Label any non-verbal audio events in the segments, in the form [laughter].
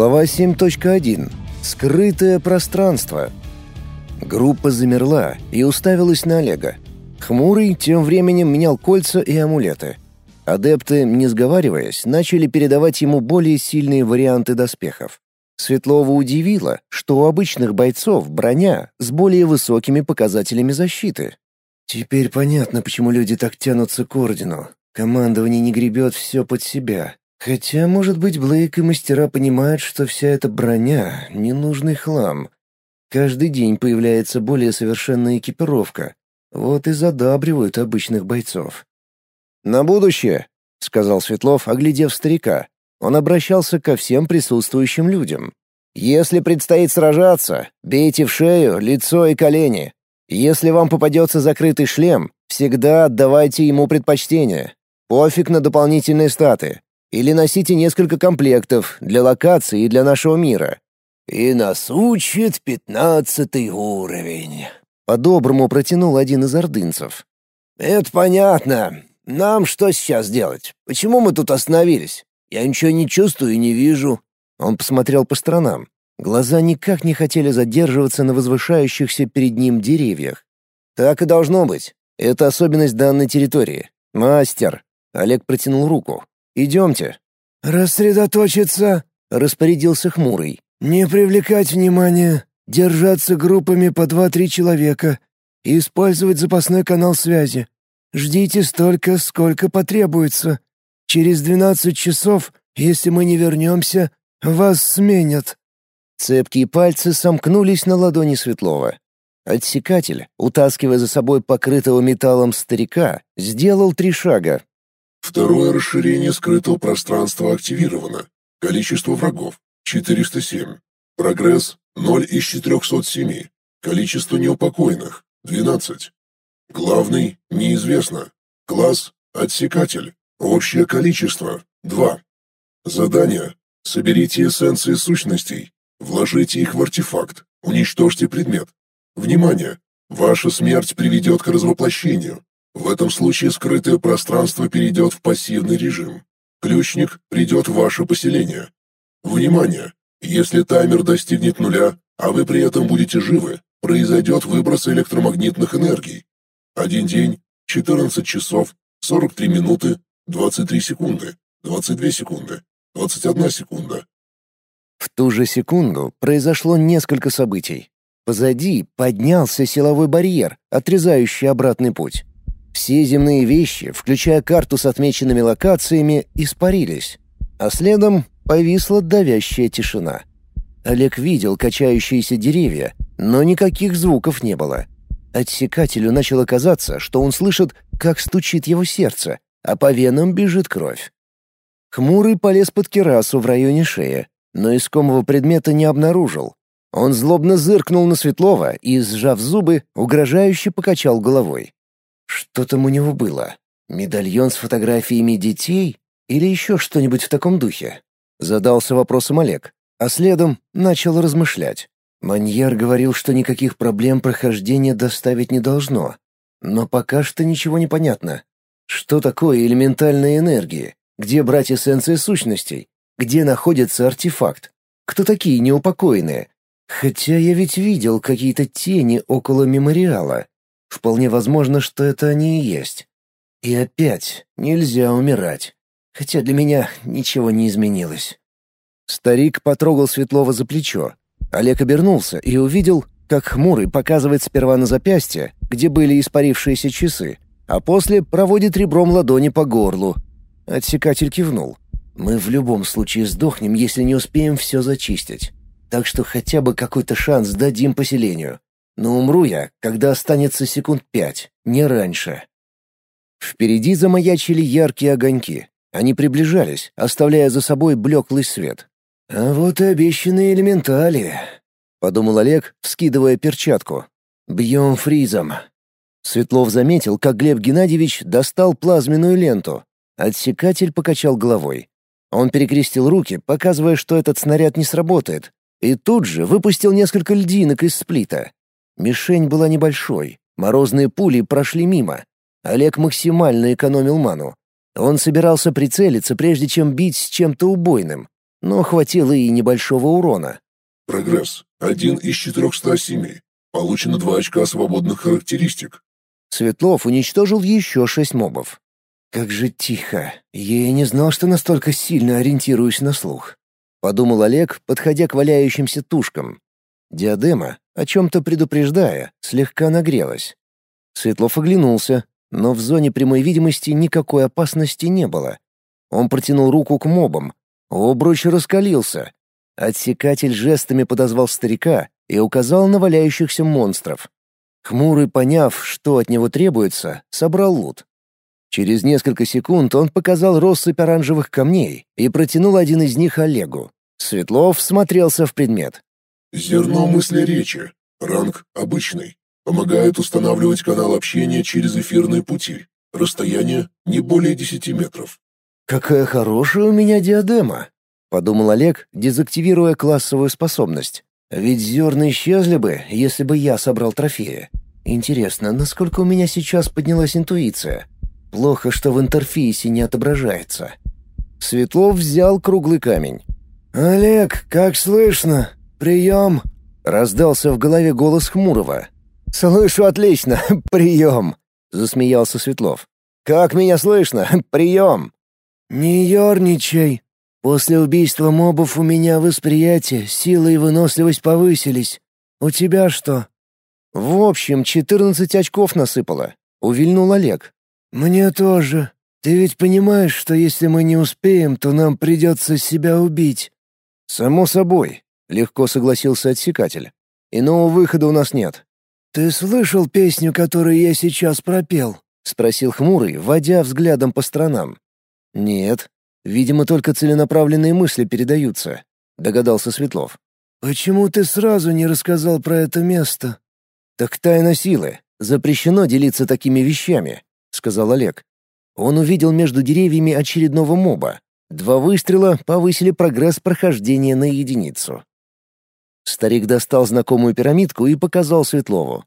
Глава 7.1. Скрытое пространство. Группа замерла и уставилась на Олега. Хмурый тем временем менял кольца и амулеты. Адепты, не сговариваясь, начали передавать ему более сильные варианты доспехов. Светлова удивило, что у обычных бойцов броня с более высокими показателями защиты. Теперь понятно, почему люди так тянутся к ордену. Командование не гребет все под себя. Хотя, может быть, Блейк и мастера понимают, что вся эта броня — ненужный хлам. Каждый день появляется более совершенная экипировка. Вот и задабривают обычных бойцов. «На будущее», — сказал Светлов, оглядев старика. Он обращался ко всем присутствующим людям. «Если предстоит сражаться, бейте в шею, лицо и колени. Если вам попадется закрытый шлем, всегда отдавайте ему предпочтение. Пофиг на дополнительные статы. Или носите несколько комплектов для локации и для нашего мира. И нас учит пятнадцатый уровень. По-доброму протянул один из ордынцев. Это понятно. Нам что сейчас делать? Почему мы тут остановились? Я ничего не чувствую и не вижу. Он посмотрел по сторонам. Глаза никак не хотели задерживаться на возвышающихся перед ним деревьях. Так и должно быть. Это особенность данной территории. Мастер. Олег протянул руку. Идемте». «Рассредоточиться», — распорядился Хмурый. «Не привлекать внимания, держаться группами по два-три человека и использовать запасной канал связи. Ждите столько, сколько потребуется. Через двенадцать часов, если мы не вернемся, вас сменят». Цепкие пальцы сомкнулись на ладони Светлова. Отсекатель, утаскивая за собой покрытого металлом старика, сделал три шага, Второе расширение скрытого пространства активировано. Количество врагов — 407. Прогресс — 0 из 407. Количество неупокоенных — 12. Главный — неизвестно. Класс — отсекатель. Общее количество — 2. Задание — соберите эссенции сущностей, вложите их в артефакт, уничтожьте предмет. Внимание! Ваша смерть приведет к развоплощению. В этом случае скрытое пространство перейдет в пассивный режим. Ключник придет в ваше поселение. Внимание! Если таймер достигнет нуля, а вы при этом будете живы, произойдет выброс электромагнитных энергий. Один день, 14 часов, 43 минуты, 23 секунды, 22 секунды, 21 секунда. В ту же секунду произошло несколько событий. Позади поднялся силовой барьер, отрезающий обратный путь. Все земные вещи, включая карту с отмеченными локациями, испарились, а следом повисла давящая тишина. Олег видел качающиеся деревья, но никаких звуков не было. Отсекателю начало казаться, что он слышит, как стучит его сердце, а по венам бежит кровь. Хмурый полез под керасу в районе шеи, но искомого предмета не обнаружил. Он злобно зыркнул на Светлова и, сжав зубы, угрожающе покачал головой. Что там у него было? Медальон с фотографиями детей? Или еще что-нибудь в таком духе? Задался вопросом Олег, а следом начал размышлять. Маньяр говорил, что никаких проблем прохождения доставить не должно. Но пока что ничего не понятно. Что такое элементальные энергии? Где брать эссенции сущностей? Где находится артефакт? Кто такие неупокоенные? Хотя я ведь видел какие-то тени около мемориала. Вполне возможно, что это они и есть. И опять нельзя умирать. Хотя для меня ничего не изменилось. Старик потрогал Светлова за плечо. Олег обернулся и увидел, как Хмурый показывает сперва на запястье, где были испарившиеся часы, а после проводит ребром ладони по горлу. Отсекатель кивнул. «Мы в любом случае сдохнем, если не успеем все зачистить. Так что хотя бы какой-то шанс дадим поселению. Но умру я, когда останется секунд пять, не раньше. Впереди замаячили яркие огоньки. Они приближались, оставляя за собой блеклый свет. «А вот и обещанные элементали», — подумал Олег, вскидывая перчатку. «Бьем фризом». Светлов заметил, как Глеб Геннадьевич достал плазменную ленту. Отсекатель покачал головой. Он перекрестил руки, показывая, что этот снаряд не сработает, и тут же выпустил несколько льдинок из сплита. Мишень была небольшой, морозные пули прошли мимо. Олег максимально экономил ману. Он собирался прицелиться, прежде чем бить с чем-то убойным. но хватило и небольшого урона. Прогресс. Один из 407. Получено два очка свободных характеристик. Светлов уничтожил еще шесть мобов. «Как же тихо. Я и не знал, что настолько сильно ориентируюсь на слух», — подумал Олег, подходя к валяющимся тушкам. Диадема, о чем-то предупреждая, слегка нагрелась. Светлов оглянулся, но в зоне прямой видимости никакой опасности не было. Он протянул руку к мобам. Обруч раскалился. Отсекатель жестами подозвал старика и указал на валяющихся монстров. Хмурый, поняв, что от него требуется, собрал лут. Через несколько секунд он показал россыпь оранжевых камней и протянул один из них Олегу. Светлов смотрелся в предмет. «Зерно мысли речи. Ранг обычный. Помогает устанавливать канал общения через эфирные пути. Расстояние не более 10 метров. «Какая хорошая у меня диадема!» — подумал Олег, дезактивируя классовую способность. «Ведь зерна исчезли бы, если бы я собрал трофеи. Интересно, насколько у меня сейчас поднялась интуиция? Плохо, что в интерфейсе не отображается». Светлов взял круглый камень. «Олег, как слышно? Прием!» — раздался в голове голос Хмурого. «Слышу отлично. [laughs] Прием!» — засмеялся Светлов. «Как меня слышно? [laughs] Прием!» «Не ерничай. После убийства мобов у меня восприятие, сила и выносливость повысились. У тебя что?» «В общем, четырнадцать очков насыпало», — увильнул Олег. «Мне тоже. Ты ведь понимаешь, что если мы не успеем, то нам придется себя убить?» «Само собой», — легко согласился отсекатель. «Иного выхода у нас нет. «Ты слышал песню, которую я сейчас пропел?» — спросил Хмурый, водя взглядом по сторонам. «Нет. Видимо, только целенаправленные мысли передаются», — догадался Светлов. «Почему ты сразу не рассказал про это место?» «Так тайна силы. Запрещено делиться такими вещами», — сказал Олег. Он увидел между деревьями очередного моба. Два выстрела повысили прогресс прохождения на единицу. Старик достал знакомую пирамидку и показал Светлову.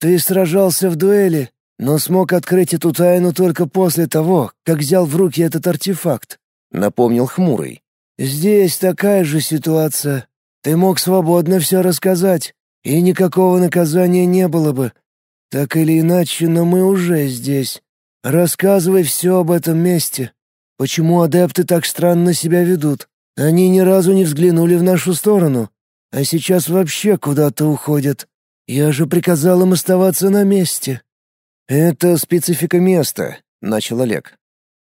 «Ты сражался в дуэли, но смог открыть эту тайну только после того, как взял в руки этот артефакт», — напомнил Хмурый. «Здесь такая же ситуация. Ты мог свободно все рассказать, и никакого наказания не было бы. Так или иначе, но мы уже здесь. Рассказывай все об этом месте. Почему адепты так странно себя ведут? Они ни разу не взглянули в нашу сторону а сейчас вообще куда-то уходят. Я же приказал им оставаться на месте». «Это специфика места», — начал Олег.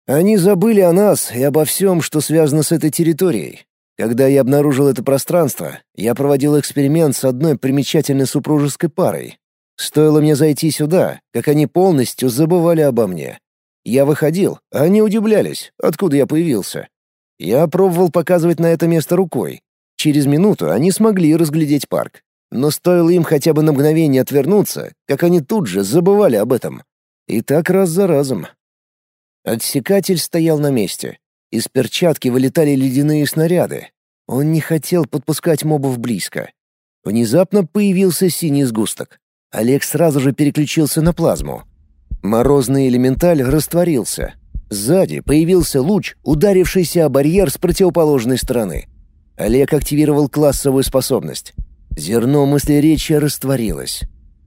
«Они забыли о нас и обо всем, что связано с этой территорией. Когда я обнаружил это пространство, я проводил эксперимент с одной примечательной супружеской парой. Стоило мне зайти сюда, как они полностью забывали обо мне. Я выходил, а они удивлялись, откуда я появился. Я пробовал показывать на это место рукой, Через минуту они смогли разглядеть парк. Но стоило им хотя бы на мгновение отвернуться, как они тут же забывали об этом. И так раз за разом. Отсекатель стоял на месте. Из перчатки вылетали ледяные снаряды. Он не хотел подпускать мобов близко. Внезапно появился синий сгусток. Олег сразу же переключился на плазму. Морозный элементаль растворился. Сзади появился луч, ударившийся о барьер с противоположной стороны. Олег активировал классовую способность. Зерно мысли речи растворилось.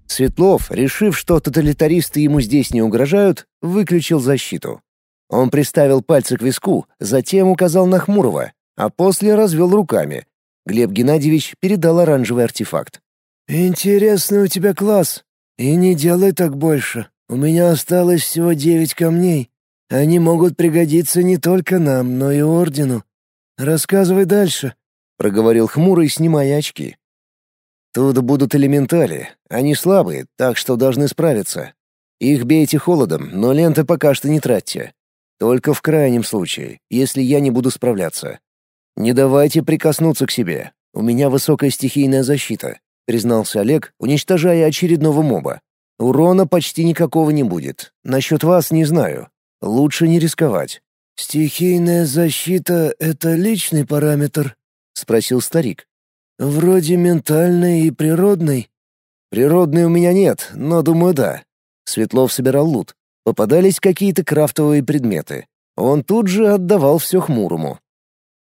Светлов, решив, что тоталитаристы ему здесь не угрожают, выключил защиту. Он приставил пальцы к виску, затем указал на Хмурого, а после развел руками. Глеб Геннадьевич передал оранжевый артефакт. «Интересный у тебя класс. И не делай так больше. У меня осталось всего девять камней. Они могут пригодиться не только нам, но и Ордену. Рассказывай дальше проговорил хмурый, снимая очки. Тут будут элементали. Они слабые, так что должны справиться. Их бейте холодом, но ленты пока что не тратьте. Только в крайнем случае, если я не буду справляться. Не давайте прикоснуться к себе. У меня высокая стихийная защита, признался Олег, уничтожая очередного моба. Урона почти никакого не будет. Насчет вас не знаю. Лучше не рисковать. Стихийная защита — это личный параметр, — спросил старик. «Вроде ментальной и природной». «Природной у меня нет, но, думаю, да». Светлов собирал лут. Попадались какие-то крафтовые предметы. Он тут же отдавал все хмурому.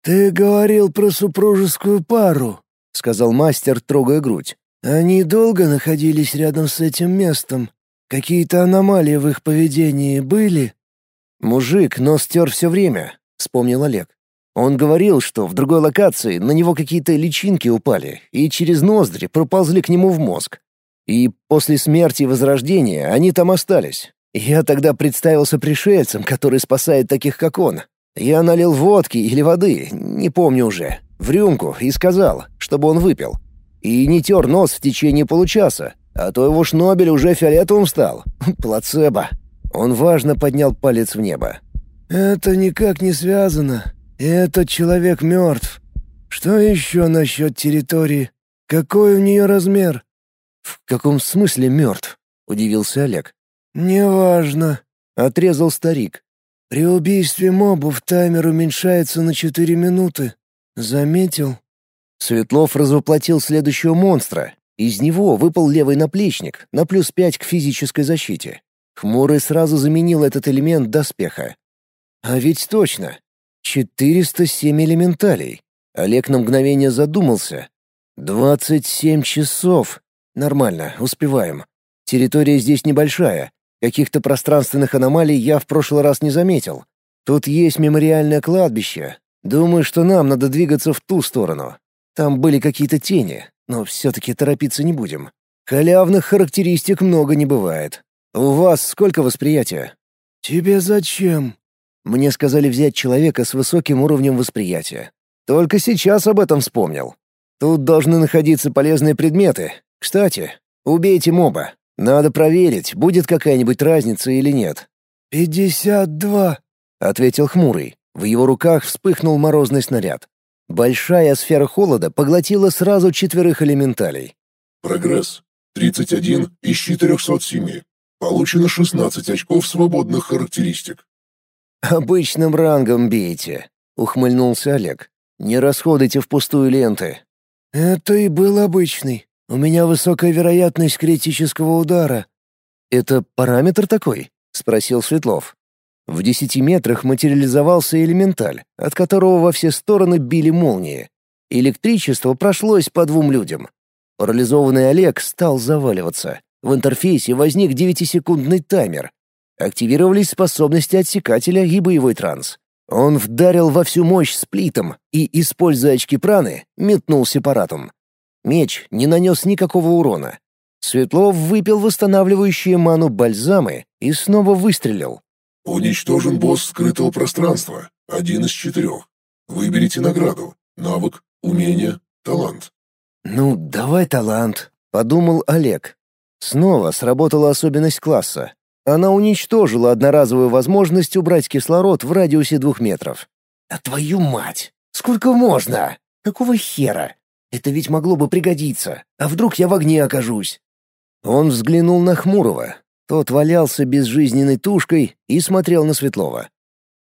«Ты говорил про супружескую пару», — сказал мастер, трогая грудь. «Они долго находились рядом с этим местом. Какие-то аномалии в их поведении были?» «Мужик нос стер все время», — вспомнил Олег. Он говорил, что в другой локации на него какие-то личинки упали и через ноздри проползли к нему в мозг. И после смерти и возрождения они там остались. Я тогда представился пришельцем, который спасает таких, как он. Я налил водки или воды, не помню уже, в рюмку и сказал, чтобы он выпил. И не тер нос в течение получаса, а то его шнобель уже фиолетовым стал. [laughs] Плацебо. Он важно поднял палец в небо. «Это никак не связано. Этот человек мертв. Что еще насчет территории? Какой у нее размер?» «В каком смысле мертв?» — удивился Олег. «Неважно», — отрезал старик. «При убийстве мобов таймер уменьшается на четыре минуты. Заметил?» Светлов развоплотил следующего монстра. Из него выпал левый наплечник на плюс пять к физической защите. Хмурый сразу заменил этот элемент доспеха. А ведь точно. 407 элементалей. Олег на мгновение задумался. 27 часов. Нормально, успеваем. Территория здесь небольшая. Каких-то пространственных аномалий я в прошлый раз не заметил. Тут есть мемориальное кладбище. Думаю, что нам надо двигаться в ту сторону. Там были какие-то тени, но все-таки торопиться не будем. Халявных характеристик много не бывает. У вас сколько восприятия? Тебе зачем? Мне сказали взять человека с высоким уровнем восприятия. Только сейчас об этом вспомнил. Тут должны находиться полезные предметы. Кстати, убейте моба. Надо проверить, будет какая-нибудь разница или нет. «Пятьдесят два», — ответил Хмурый. В его руках вспыхнул морозный снаряд. Большая сфера холода поглотила сразу четверых элементалей. Прогресс. 31 из 407. Получено 16 очков свободных характеристик. «Обычным рангом бейте», — ухмыльнулся Олег. «Не расходуйте впустую ленты». «Это и был обычный. У меня высокая вероятность критического удара». «Это параметр такой?» — спросил Светлов. В десяти метрах материализовался элементаль, от которого во все стороны били молнии. Электричество прошлось по двум людям. Парализованный Олег стал заваливаться. В интерфейсе возник девятисекундный таймер. Активировались способности отсекателя и боевой транс. Он вдарил во всю мощь сплитом и, используя очки праны, метнул сепаратум. Меч не нанес никакого урона. Светлов выпил восстанавливающие ману бальзамы и снова выстрелил. Уничтожен босс скрытого пространства. Один из четырех. Выберите награду. Навык, умение, талант. «Ну, давай талант», — подумал Олег. Снова сработала особенность класса. Она уничтожила одноразовую возможность убрать кислород в радиусе двух метров. «А твою мать! Сколько можно? Какого хера? Это ведь могло бы пригодиться. А вдруг я в огне окажусь?» Он взглянул на Хмурого, тот валялся безжизненной тушкой и смотрел на Светлова.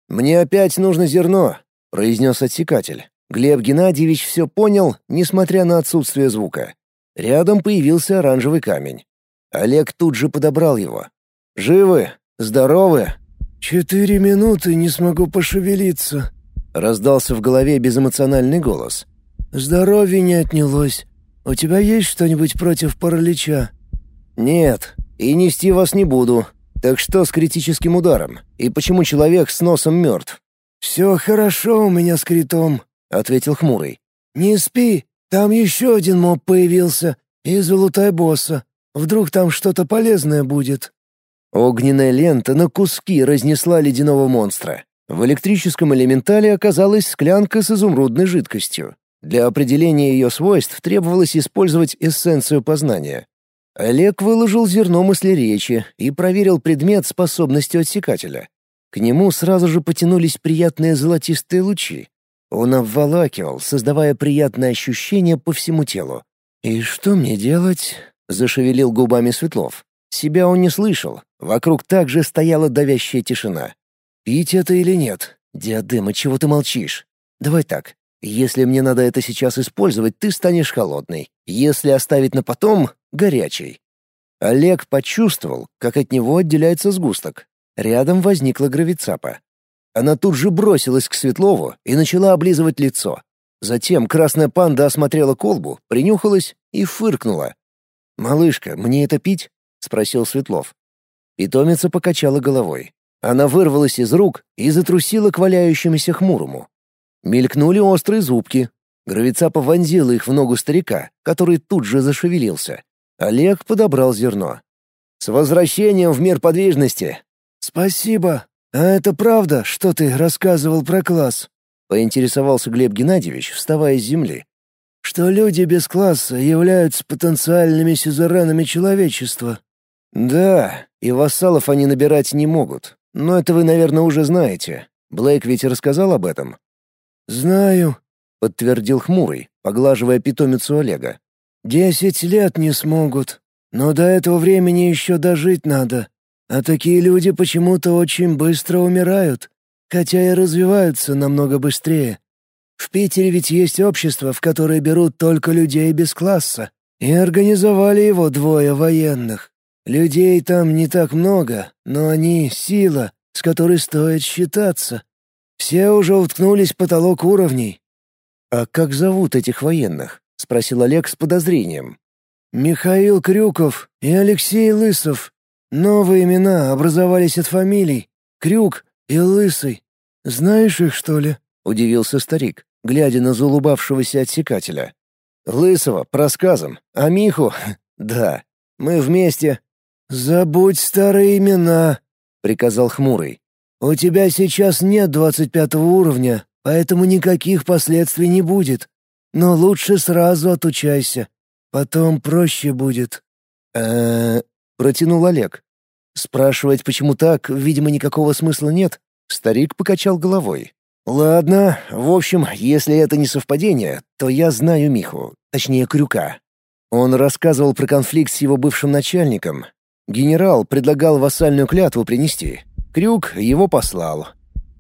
«Мне опять нужно зерно», — произнес отсекатель. Глеб Геннадьевич все понял, несмотря на отсутствие звука. Рядом появился оранжевый камень. Олег тут же подобрал его. «Живы? Здоровы?» «Четыре минуты не смогу пошевелиться», — раздался в голове безэмоциональный голос. «Здоровье не отнялось. У тебя есть что-нибудь против паралича?» «Нет, и нести вас не буду. Так что с критическим ударом? И почему человек с носом мертв?» «Все хорошо у меня с критом», — ответил Хмурый. «Не спи, там еще один моб появился, и залутай босса. Вдруг там что-то полезное будет». Огненная лента на куски разнесла ледяного монстра. В электрическом элементале оказалась склянка с изумрудной жидкостью. Для определения ее свойств требовалось использовать эссенцию познания. Олег выложил зерно мысли речи и проверил предмет способностью отсекателя. К нему сразу же потянулись приятные золотистые лучи. Он обволакивал, создавая приятное ощущение по всему телу. «И что мне делать?» — зашевелил губами Светлов. Себя он не слышал. Вокруг также стояла давящая тишина. «Пить это или нет? Диадема, чего ты молчишь? Давай так. Если мне надо это сейчас использовать, ты станешь холодной. Если оставить на потом, горячий. Олег почувствовал, как от него отделяется сгусток. Рядом возникла гравицапа. Она тут же бросилась к Светлову и начала облизывать лицо. Затем красная панда осмотрела колбу, принюхалась и фыркнула. «Малышка, мне это пить?» — спросил Светлов. Питомица покачала головой. Она вырвалась из рук и затрусила к валяющемуся хмурому. Мелькнули острые зубки. Гравицапа вонзила их в ногу старика, который тут же зашевелился. Олег подобрал зерно. «С возвращением в мир подвижности!» «Спасибо. А это правда, что ты рассказывал про класс?» — поинтересовался Глеб Геннадьевич, вставая с земли. «Что люди без класса являются потенциальными сюзеренами человечества». «Да, и вассалов они набирать не могут. Но это вы, наверное, уже знаете. Блейк ведь рассказал об этом?» «Знаю», — подтвердил Хмурый, поглаживая питомицу Олега. «Десять лет не смогут, но до этого времени еще дожить надо. А такие люди почему-то очень быстро умирают, хотя и развиваются намного быстрее. В Питере ведь есть общество, в которое берут только людей без класса, и организовали его двое военных. Людей там не так много, но они — сила, с которой стоит считаться. Все уже уткнулись в потолок уровней. «А как зовут этих военных?» — спросил Олег с подозрением. «Михаил Крюков и Алексей Лысов. Новые имена образовались от фамилий. Крюк и Лысый. Знаешь их, что ли?» — удивился старик, глядя на заулыбавшегося отсекателя. «Лысого, по рассказам. А Миху? [laughs] Да. Мы вместе...» «Забудь старые имена», — приказал Хмурый. У тебя сейчас нет двадцать пятого уровня, поэтому никаких последствий не будет. Но лучше сразу отучайся. Потом проще будет. э протянул Олег. Спрашивать, почему так, видимо, никакого смысла нет. Старик покачал головой. Ладно, в общем, если это не совпадение, то я знаю Миху, точнее Крюка. Он рассказывал про конфликт с его бывшим начальником. Генерал предлагал вассальную клятву принести. Крюк его послал.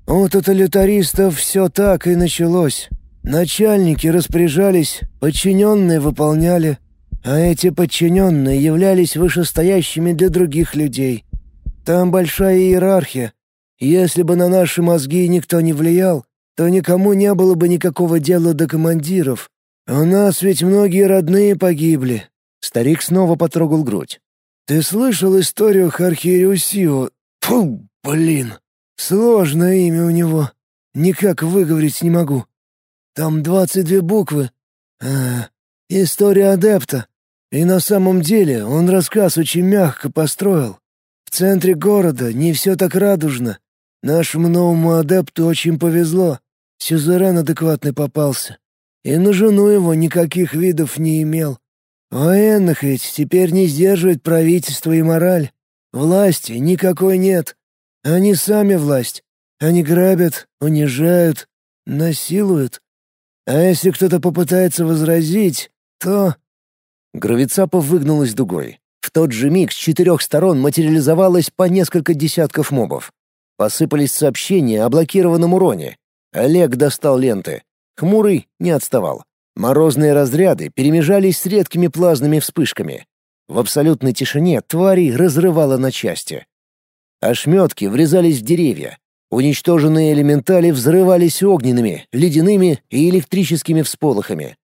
У тоталитаристов все так и началось. Начальники распоряжались, подчиненные выполняли, а эти подчиненные являлись вышестоящими для других людей. Там большая иерархия. Если бы на наши мозги никто не влиял, то никому не было бы никакого дела до командиров. У нас ведь многие родные погибли. Старик снова потрогал грудь. Ты слышал историю Хархириусио? Фу, Блин, сложное имя у него. Никак выговорить не могу. Там двадцать две буквы. А, история адепта. И на самом деле он рассказ очень мягко построил. В центре города не все так радужно. Нашему новому адепту очень повезло. Сюзерен адекватный попался. И на жену его никаких видов не имел. Военных ведь теперь не сдерживает правительство и мораль. Власти никакой нет. Они сами власть. Они грабят, унижают, насилуют. А если кто-то попытается возразить, то...» Гравицапа выгнулась дугой. В тот же миг с четырех сторон материализовалось по несколько десятков мобов. Посыпались сообщения о блокированном уроне. Олег достал ленты. Хмурый не отставал. Морозные разряды перемежались с редкими плазменными вспышками. В абсолютной тишине тварей разрывало на части. Ошметки врезались в деревья. Уничтоженные элементали взрывались огненными, ледяными и электрическими всполохами.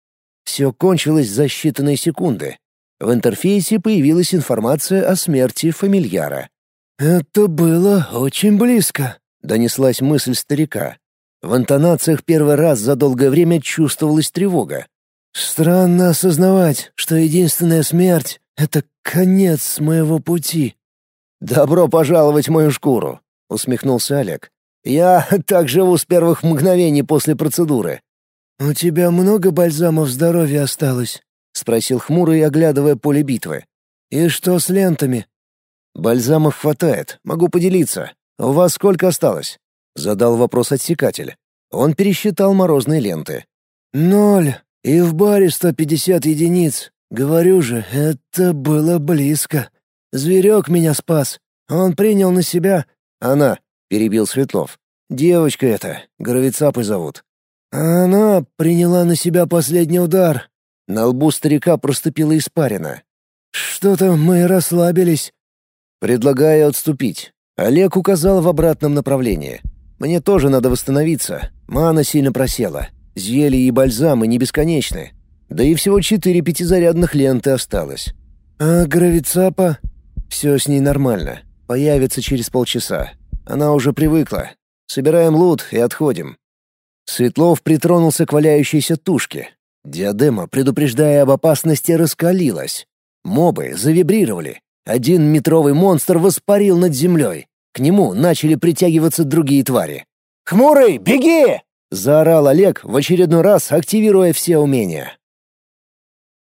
Все кончилось за считанные секунды. В интерфейсе появилась информация о смерти фамильяра. «Это было очень близко», — донеслась мысль старика. В интонациях первый раз за долгое время чувствовалась тревога. «Странно осознавать, что единственная смерть — это конец моего пути», «Добро пожаловать в мою шкуру», — усмехнулся Олег. «Я [laughs] так живу с первых мгновений после процедуры». «У тебя много бальзамов здоровья осталось?» — спросил хмурый, оглядывая поле битвы. «И что с лентами?» «Бальзамов хватает, могу поделиться. У вас сколько осталось?» — задал вопрос отсекатель. Он пересчитал морозные ленты. «Ноль. И в баре сто пятьдесят единиц. Говорю же, это было близко». Зверек меня спас. Он принял на себя...» «Она», — перебил Светлов. «Девочка эта, Горовицапой зовут». «Она приняла на себя последний удар». На лбу старика проступила испарина. «Что-то мы расслабились». «Предлагаю отступить». Олег указал в обратном направлении. Мне тоже надо восстановиться. Мана сильно просела. Зелья и бальзамы не бесконечны. Да и всего четыре пятизарядных ленты осталось. А гравицапа? Все с ней нормально. Появится через полчаса. Она уже привыкла. Собираем лут и отходим. Светлов притронулся к валяющейся тушке. Диадема, предупреждая об опасности, раскалилась. Мобы завибрировали. Один метровый монстр воспарил над землей. К нему начали притягиваться другие твари. «Хмурый, беги!» — заорал Олег, в очередной раз активируя все умения.